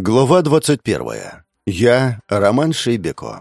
Глава 21. Я Роман Шейбеко.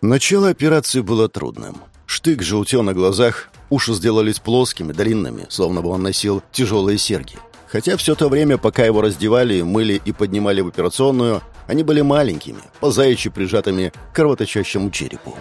Начало операции было трудным. Штык желтел на глазах, уши сделались плоскими, длинными, словно бы он носил тяжелые серьги. Хотя все то время, пока его раздевали, мыли и поднимали в операционную, они были маленькими, по заячьи прижатыми к кровоточащему черепу.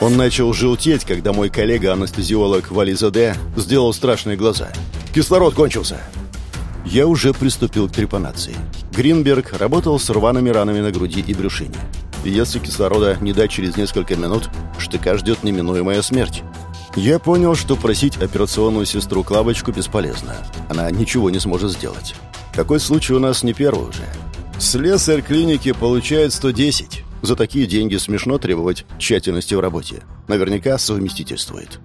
Он начал желтеть, когда мой коллега-анестезиолог Вализаде сделал страшные глаза. «Кислород кончился!» Я уже приступил к трепанации. Гринберг работал с рваными ранами на груди и брюшине. Если кислорода не дать через несколько минут, штыка ждет неминуемая смерть. Я понял, что просить операционную сестру Клавочку бесполезно. Она ничего не сможет сделать. Такой случай у нас не первый уже. Слесарь клиники получает 110. За такие деньги смешно требовать тщательности в работе. Наверняка совместительствует.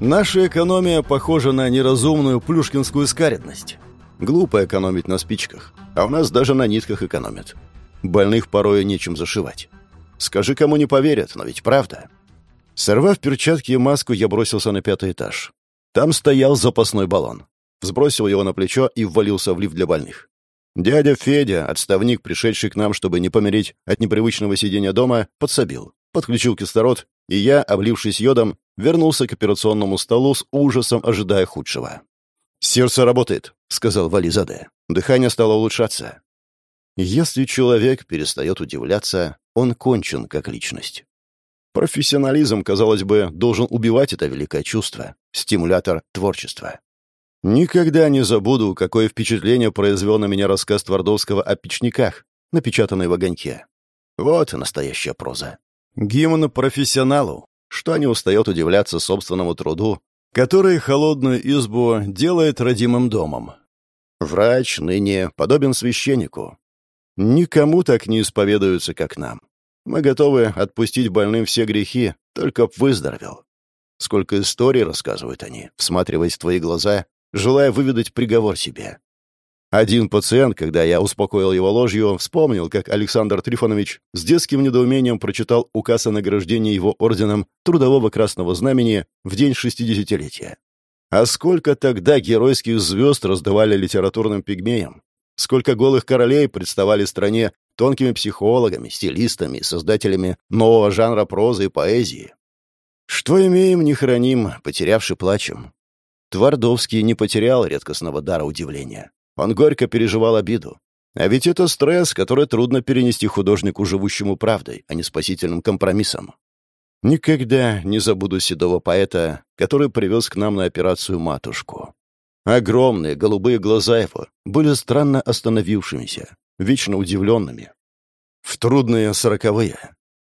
Наша экономия похожа на неразумную плюшкинскую скаредность. Глупо экономить на спичках, а у нас даже на нитках экономят. Больных порой нечем зашивать. Скажи, кому не поверят, но ведь правда. Сорвав перчатки и маску, я бросился на пятый этаж. Там стоял запасной баллон. Взбросил его на плечо и ввалился в лифт для больных. Дядя Федя, отставник, пришедший к нам, чтобы не помереть от непривычного сидения дома, подсобил. Подключил кислород, и я, облившись йодом, вернулся к операционному столу с ужасом, ожидая худшего. «Сердце работает», — сказал Вализаде. Дыхание стало улучшаться. Если человек перестает удивляться, он кончен как личность. Профессионализм, казалось бы, должен убивать это великое чувство, стимулятор творчества. Никогда не забуду, какое впечатление произвел на меня рассказ Твардовского о печниках, напечатанный в огоньке. Вот настоящая проза. Гимн профессионалу, что не устает удивляться собственному труду который холодную избу делает родимым домом. Врач ныне подобен священнику. Никому так не исповедуются, как нам. Мы готовы отпустить больным все грехи, только б выздоровел. Сколько историй рассказывают они, всматриваясь в твои глаза, желая выведать приговор себе. Один пациент, когда я успокоил его ложью, вспомнил, как Александр Трифонович с детским недоумением прочитал указ о награждении его орденом Трудового Красного Знамени в день шестидесятилетия. А сколько тогда геройских звезд раздавали литературным пигмеям? Сколько голых королей представали стране тонкими психологами, стилистами, создателями нового жанра прозы и поэзии? Что имеем, не храним, потерявши плачем. Твардовский не потерял редкостного дара удивления. Он горько переживал обиду. А ведь это стресс, который трудно перенести художнику, живущему правдой, а не спасительным компромиссом. Никогда не забуду седого поэта, который привез к нам на операцию матушку. Огромные голубые глаза его были странно остановившимися, вечно удивленными. В трудные сороковые.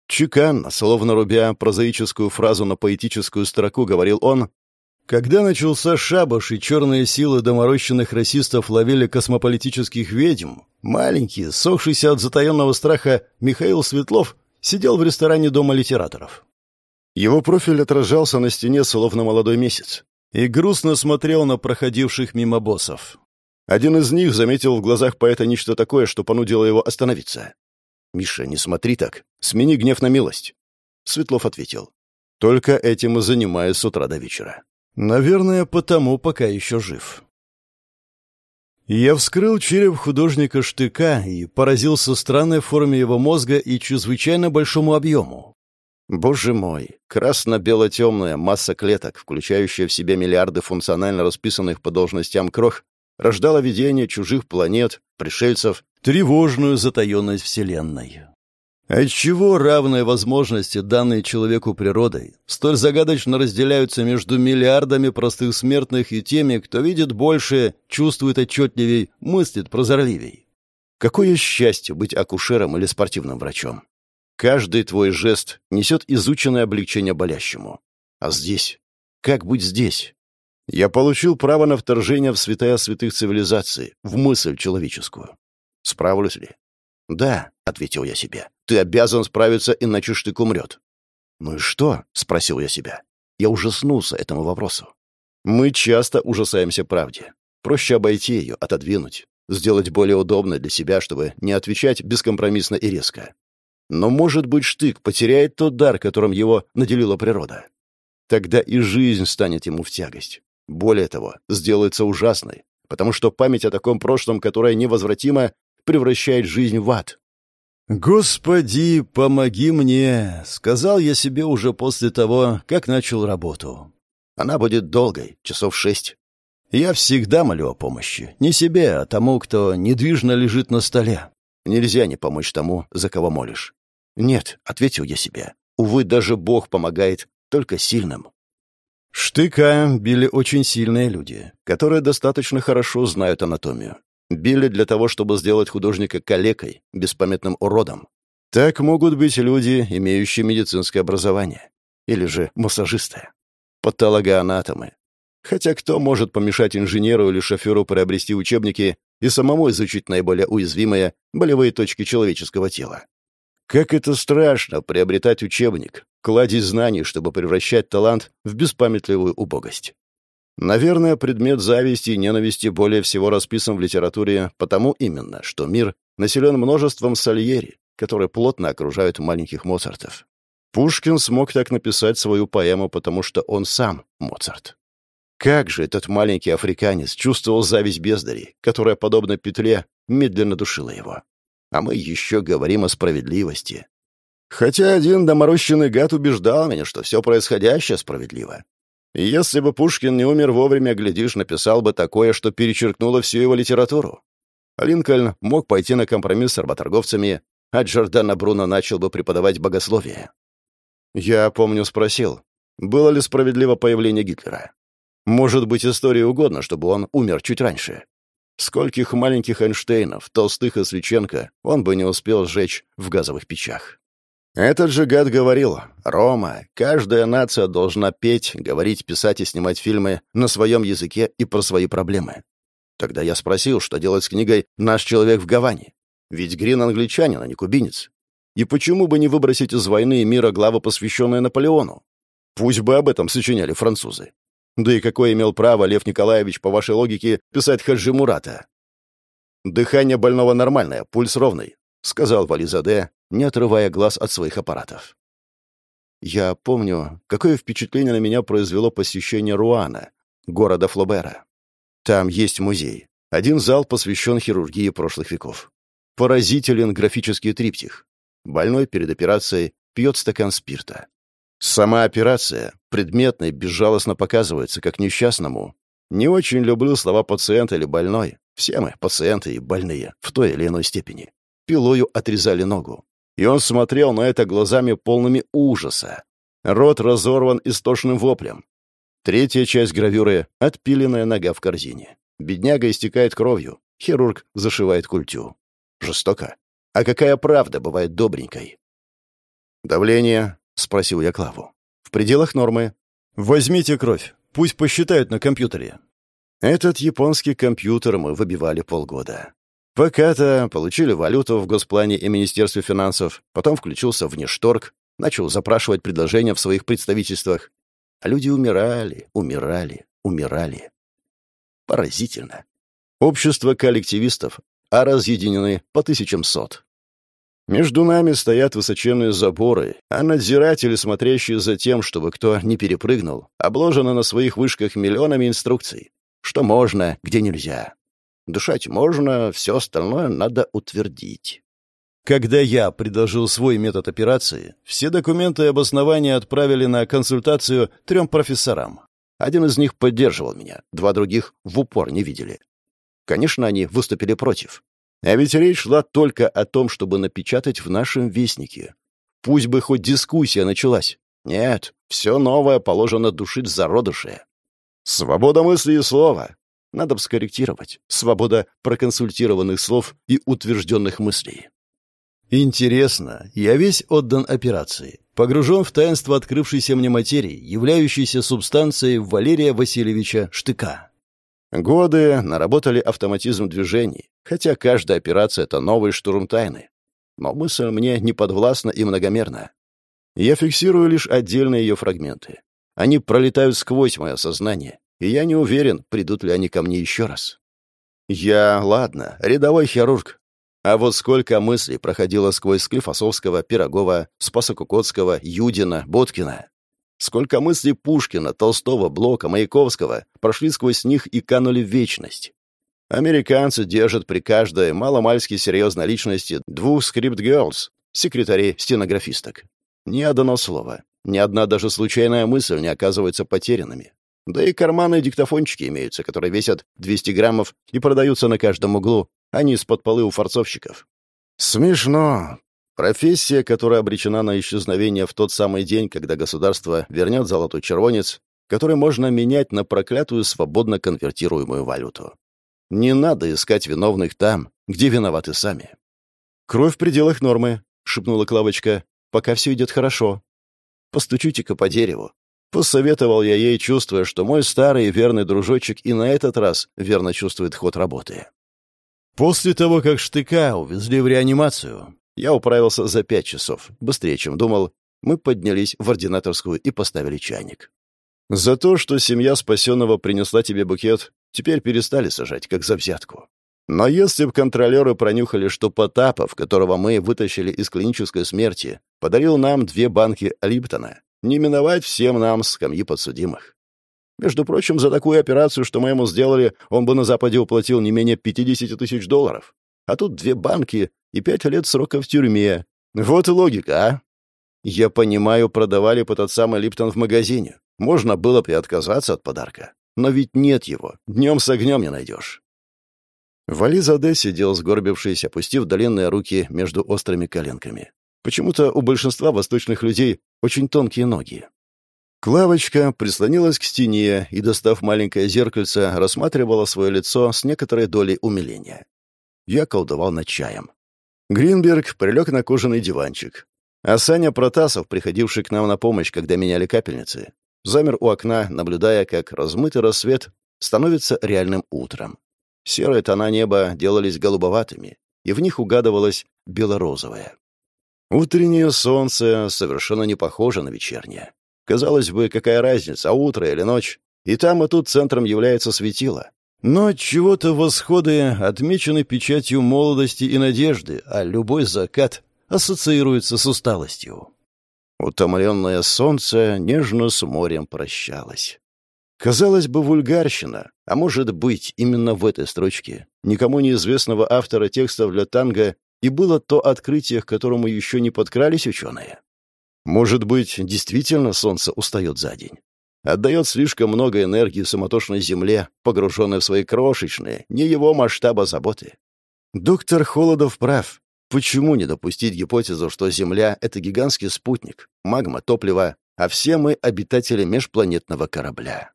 Чеканно, словно рубя прозаическую фразу на поэтическую строку, говорил он, когда начался шабаш и черные силы доморощенных расистов ловили космополитических ведьм, маленький, сохшийся от затаенного страха Михаил Светлов сидел в ресторане Дома литераторов. Его профиль отражался на стене, словно молодой месяц, и грустно смотрел на проходивших мимо боссов. Один из них заметил в глазах поэта нечто такое, что понудило его остановиться. «Миша, не смотри так. Смени гнев на милость». Светлов ответил. «Только этим и занимаюсь с утра до вечера. Наверное, потому пока еще жив. Я вскрыл череп художника Штыка и поразился странной форме его мозга и чрезвычайно большому объему. Боже мой, красно-бело-темная масса клеток, включающая в себя миллиарды функционально расписанных по должностям крох, рождала видение чужих планет, пришельцев, тревожную затаенность Вселенной. Отчего равные возможности, данные человеку природой, столь загадочно разделяются между миллиардами простых смертных и теми, кто видит больше, чувствует отчетливей, мыслит прозорливей? Какое счастье быть акушером или спортивным врачом? Каждый твой жест несет изученное облегчение болящему. А здесь? Как быть здесь? Я получил право на вторжение в святая святых цивилизаций, в мысль человеческую. Справлюсь ли? «Да», — ответил я себе, — «ты обязан справиться, иначе штык умрет». «Ну и что?» — спросил я себя. Я ужаснулся этому вопросу. Мы часто ужасаемся правде. Проще обойти ее, отодвинуть, сделать более удобно для себя, чтобы не отвечать бескомпромиссно и резко. Но, может быть, штык потеряет тот дар, которым его наделила природа. Тогда и жизнь станет ему в тягость. Более того, сделается ужасной, потому что память о таком прошлом, которое невозвратимо, превращает жизнь в ад. «Господи, помоги мне!» — сказал я себе уже после того, как начал работу. Она будет долгой, часов шесть. Я всегда молю о помощи. Не себе, а тому, кто недвижно лежит на столе. Нельзя не помочь тому, за кого молишь. «Нет», — ответил я себе. «Увы, даже Бог помогает только сильным». Штыка били очень сильные люди, которые достаточно хорошо знают анатомию. Били для того, чтобы сделать художника калекой, беспамятным уродом. Так могут быть люди, имеющие медицинское образование. Или же массажисты. Патологоанатомы. Хотя кто может помешать инженеру или шоферу приобрести учебники и самому изучить наиболее уязвимые болевые точки человеческого тела? Как это страшно приобретать учебник, кладезь знаний, чтобы превращать талант в беспамятливую убогость. Наверное, предмет зависти и ненависти более всего расписан в литературе потому именно, что мир населен множеством сальери, которые плотно окружают маленьких Моцартов. Пушкин смог так написать свою поэму, потому что он сам Моцарт. Как же этот маленький африканец чувствовал зависть бездарей, которая, подобно петле, медленно душила его. А мы еще говорим о справедливости. Хотя один доморощенный гад убеждал меня, что все происходящее справедливо. Если бы Пушкин не умер вовремя, глядишь, написал бы такое, что перечеркнуло всю его литературу. Линкольн мог пойти на компромисс с работорговцами, а Джордано Бруно начал бы преподавать богословие. Я, помню, спросил, было ли справедливо появление Гитлера. Может быть, истории угодно, чтобы он умер чуть раньше. Скольких маленьких Эйнштейнов, Толстых и Свеченко он бы не успел сжечь в газовых печах. Этот же гад говорил, «Рома, каждая нация должна петь, говорить, писать и снимать фильмы на своем языке и про свои проблемы». Тогда я спросил, что делать с книгой «Наш человек в Гаване». Ведь Грин англичанин, а не кубинец. И почему бы не выбросить из «Войны и мира» главы, посвященные Наполеону? Пусть бы об этом сочиняли французы. Да и какое имел право Лев Николаевич, по вашей логике, писать Хаджи Мурата? «Дыхание больного нормальное, пульс ровный», — сказал Вализаде, не отрывая глаз от своих аппаратов. Я помню, какое впечатление на меня произвело посещение Руана, города Флобера. Там есть музей. Один зал посвящен хирургии прошлых веков. Поразителен графический триптих. Больной перед операцией пьет стакан спирта. Сама операция предметно и безжалостно показывается, как несчастному. Не очень люблю слова «пациент» или «больной». Все мы пациенты и больные в той или иной степени. Пилою отрезали ногу и он смотрел на это глазами полными ужаса. Рот разорван истошным воплем. Третья часть гравюры — отпиленная нога в корзине. Бедняга истекает кровью. Хирург зашивает культю. Жестоко. А какая правда бывает добренькой? «Давление?» — спросил я Клаву. «В пределах нормы. Возьмите кровь. Пусть посчитают на компьютере». Этот японский компьютер мы выбивали полгода. Пока-то получили валюту в Госплане и Министерстве финансов, потом включился в Внешторг, начал запрашивать предложения в своих представительствах. А люди умирали, умирали, умирали. Поразительно. Общество коллективистов, а разъединены по тысячам сот. Между нами стоят высоченные заборы, а надзиратели, смотрящие за тем, чтобы кто не перепрыгнул, обложены на своих вышках миллионами инструкций. Что можно, где нельзя. Дышать можно, все остальное надо утвердить. Когда я предложил свой метод операции, все документы и обоснования отправили на консультацию трем профессорам. Один из них поддерживал меня, два других в упор не видели. Конечно, они выступили против. А ведь речь шла только о том, чтобы напечатать в нашем вестнике. Пусть бы хоть дискуссия началась. Нет, все новое положено душить зародыши. Свобода мысли и слова. Надо бы скорректировать. Свобода проконсультированных слов и утвержденных мыслей. Интересно, я весь отдан операции, погружен в таинство открывшейся мне материи, являющейся субстанцией Валерия Васильевича Штыка. Годы наработали автоматизм движений, хотя каждая операция — это новый штурм тайны. Но мысль мне не подвластна и многомерна. Я фиксирую лишь отдельные ее фрагменты. Они пролетают сквозь мое сознание, и я не уверен, придут ли они ко мне еще раз. Я, ладно, рядовой хирург. А вот сколько мыслей проходило сквозь Склифосовского, Пирогова, Спасокукотского, Юдина, Боткина. Сколько мыслей Пушкина, Толстого, Блока, Маяковского прошли сквозь них и канули в вечность. Американцы держат при каждой мало-мальски серьезной личности двух script-girls, секретарей-стенографисток. Ни одно слово, ни одна даже случайная мысль не оказывается потерянными. Да и карманные диктофончики имеются, которые весят 200 граммов и продаются на каждом углу, а не из-под полы у фарцовщиков. Смешно. Профессия, которая обречена на исчезновение в тот самый день, когда государство вернет золотой червонец, который можно менять на проклятую свободно конвертируемую валюту. Не надо искать виновных там, где виноваты сами. «Кровь в пределах нормы», — шепнула Клавочка. «Пока все идет хорошо». «Постучите-ка по дереву». Посоветовал я ей, чувствуя, что мой старый верный дружочек и на этот раз верно чувствует ход работы. После того, как штыка увезли в реанимацию, я управился за пять часов, быстрее, чем думал. Мы поднялись в ординаторскую и поставили чайник. За то, что семья спасенного принесла тебе букет, теперь перестали сажать, как за взятку. Но если бы контролеры пронюхали, что Потапов, которого мы вытащили из клинической смерти, подарил нам две банки Липтона, не миновать всем нам скамьи подсудимых. Между прочим, за такую операцию, что мы ему сделали, он бы на Западе уплатил не менее 50 тысяч долларов. А тут две банки и пять лет срока в тюрьме. Вот и логика, а? Я понимаю, продавали по тот самый Липтон в магазине. Можно было бы и отказаться от подарка. Но ведь нет его. Днем с огнем не найдешь. Вализаде сидел сгорбившись, опустив длинные руки между острыми коленками. Почему-то у большинства восточных людей очень тонкие ноги. Клавочка прислонилась к стене и, достав маленькое зеркальце, рассматривала свое лицо с некоторой долей умиления. Я колдовал над чаем. Гринберг прилег на кожаный диванчик. А Саня Протасов, приходивший к нам на помощь, когда меняли капельницы, замер у окна, наблюдая, как размытый рассвет становится реальным утром. Серые тона неба делались голубоватыми, и в них угадывалось белорозовое. Утреннее солнце совершенно не похоже на вечернее. Казалось бы, какая разница, утро или ночь? И там, и тут центром является светило. Но чего-то восходы отмечены печатью молодости и надежды, а любой закат ассоциируется с усталостью. Утомленное солнце нежно с морем прощалось. Казалось бы, вульгарщина, а может быть, именно в этой строчке, никому неизвестного автора текстов для танго и было то открытие, к которому еще не подкрались ученые. Может быть, действительно солнце устает за день. Отдает слишком много энергии суматошной Земле, погруженной в свои крошечные, не его масштаба заботы. Доктор Холодов прав. Почему не допустить гипотезу, что Земля — это гигантский спутник, магма, топливо, а все мы — обитатели межпланетного корабля?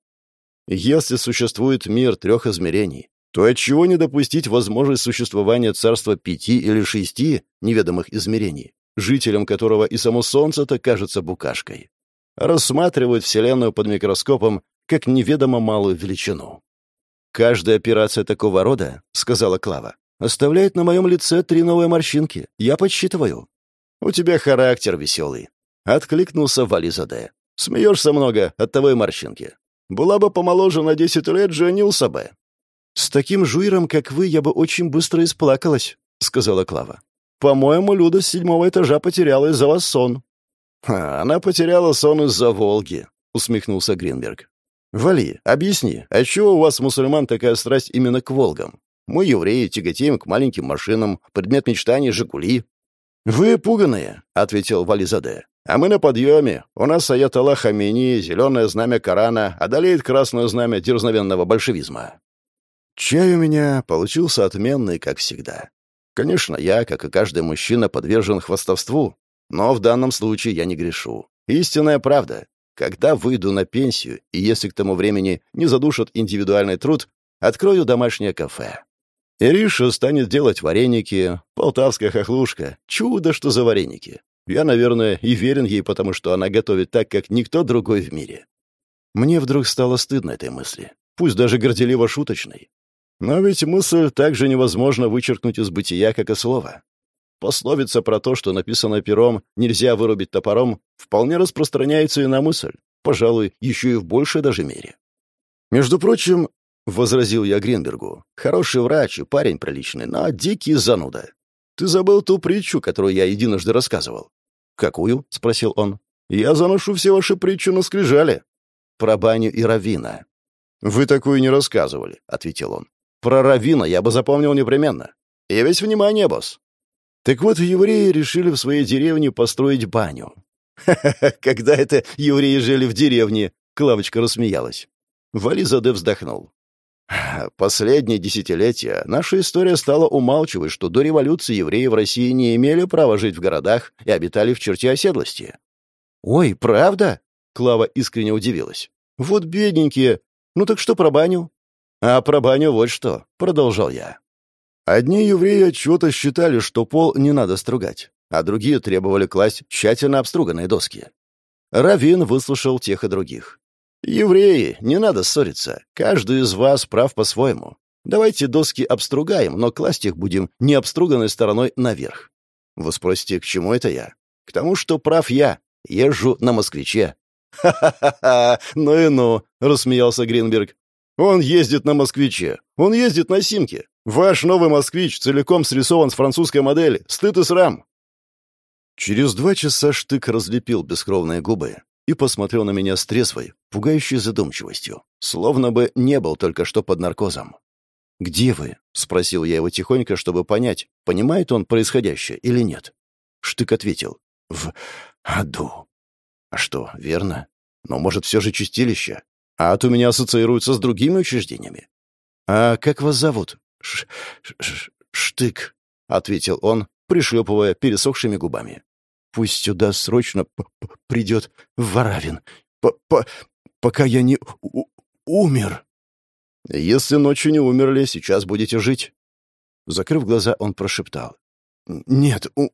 Если существует мир трех измерений, то отчего не допустить возможность существования царства пяти или шести неведомых измерений, жителям которого и само Солнце-то кажется букашкой? Рассматривают Вселенную под микроскопом как неведомо малую величину. «Каждая операция такого рода, — сказала Клава, Оставляет на моем лице три новые морщинки. Я подсчитываю. У тебя характер веселый. Откликнулся Вализаде. Смеешься много, от того и морщинки. Была бы помоложе на десять лет, женился бы. С таким жуиром, как вы, я бы очень быстро исплакалась, сказала Клава. По-моему, Люда с седьмого этажа потеряла из-за вас сон. А, она потеряла сон из-за Волги, усмехнулся Гринберг. Вали, объясни, а чего у вас, мусульман, такая страсть именно к Волгам? Мы, евреи, тяготеем к маленьким машинам, предмет мечтаний — «Жигули». «Вы пуганые», — ответил Вализаде. «А мы на подъеме. У нас Аятолла Хамини, зеленое знамя Корана, одолеет красное знамя дерзновенного большевизма». Чай у меня получился отменный, как всегда. Конечно, я, как и каждый мужчина, подвержен хвастовству, но в данном случае я не грешу. Истинная правда. Когда выйду на пенсию, и если к тому времени не задушат индивидуальный труд, открою домашнее кафе. Ириша станет делать вареники, полтавская хохлушка. Чудо, что за вареники. Я, наверное, и верен ей, потому что она готовит так, как никто другой в мире. Мне вдруг стало стыдно этой мысли, пусть даже горделиво-шуточной. Но ведь мысль также невозможно вычеркнуть из бытия, как и слово. Пословица про то, что написано пером «нельзя вырубить топором», вполне распространяется и на мысль, пожалуй, еще и в большей даже мере. Между прочим, — возразил я Гринбергу. «Хороший врач и парень приличный, но дикий зануда. Ты забыл ту притчу, которую я единожды рассказывал». «Какую?» — спросил он. «Я заношу все ваши притчи на скрижали». «Про баню и равина». «Вы такую не рассказывали», — ответил он. Про Равина я бы запомнил непременно. И весь внимание, босс. Так вот, евреи решили в своей деревне построить баню. «Ха-ха-ха, когда это евреи жили в деревне?» — Клавочка рассмеялась. Вализаде вздохнул. Последние десятилетия наша история стала умалчивать, что до революции евреи в России не имели права жить в городах и обитали в черте оседлости. «Ой, правда?» — Клава искренне удивилась. «Вот бедненькие. Ну так что про баню?» «А про баню вот что», — продолжал я. Одни евреи отчего-то считали, что пол не надо стругать, а другие требовали класть тщательно обструганные доски. Равин выслушал тех и других. «Евреи, не надо ссориться. Каждый из вас прав по-своему. Давайте доски обстругаем, но класть их будем не обструганной стороной наверх». Вы спросите, к чему это я? К тому, что прав я. Езжу на москвиче. «Ха-ха-ха! Ну и ну!» — рассмеялся Гринберг. «Он ездит на москвиче. Он ездит на симке. Ваш новый москвич целиком срисован с французской модели. Стыд и срам!» Через два часа Штык разлепил бескровные губы и посмотрел на меня с трезвой, пугающей задумчивостью, словно бы не был только что под наркозом. «Где вы?» — спросил я его тихонько, чтобы понять, понимает он происходящее или нет. Штык ответил. «В аду». «А что, верно? Но, может, все же чистилище? Ад у меня ассоциируется с другими учреждениями». «А как вас зовут?» Ш -ш «Штык», — ответил он, пришлепывая пересохшими губами. Пусть сюда срочно придет Варавин, п -п пока я не умер. Если ночью не умерли, сейчас будете жить. Закрыв глаза, он прошептал. «Нет, у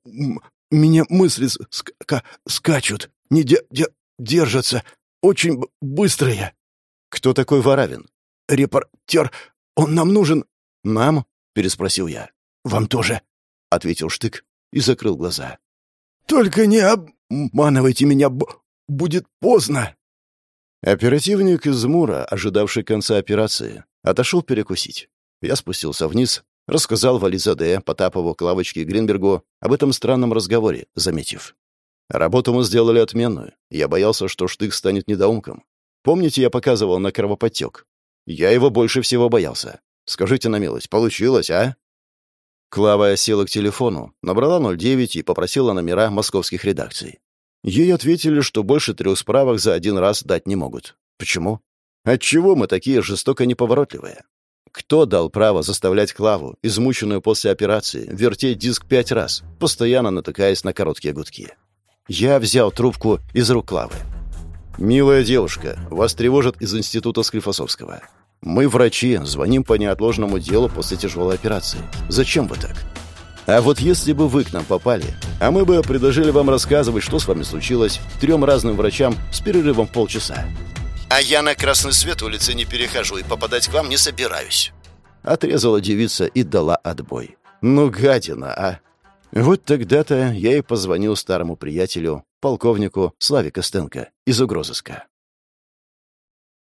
меня мысли ска скачут, не де де держатся, очень быстрые». «Кто такой Варавин?» «Репортер. Он нам нужен». «Нам?» — переспросил я. «Вам тоже», — ответил Штык и закрыл глаза. Только не обманывайте меня, будет поздно. Оперативник из Мура, ожидавший конца операции, отошел перекусить. Я спустился вниз, рассказал Вализаде, Потапову, Клавочке и Гринбергу об этом странном разговоре, заметив. Работу мы сделали отменную. Я боялся, что Штык станет недоумком. Помните, я показывал на кровоподтек? Я его больше всего боялся. Скажите на милость, получилось, а? Клава села к телефону, набрала 09 и попросила номера московских редакций. Ей ответили, что больше трех справок за один раз дать не могут. Почему? Отчего мы такие жестоко неповоротливые? Кто дал право заставлять Клаву, измученную после операции, вертеть диск пять раз, постоянно натыкаясь на короткие гудки? Я взял трубку из рук Клавы. «Милая девушка, вас тревожат из института Склифосовского. Мы, врачи, звоним по неотложному делу после тяжелой операции. Зачем вы так? А вот если бы вы к нам попали, а мы бы предложили вам рассказывать, что с вами случилось, трем разным врачам с перерывом полчаса. А я на красный свет улицы не перехожу и попадать к вам не собираюсь. Отрезала девица и дала отбой. Ну, гадина, а! Вот тогда-то я и позвонил старому приятелю, полковнику Славе Костенко из угрозыска.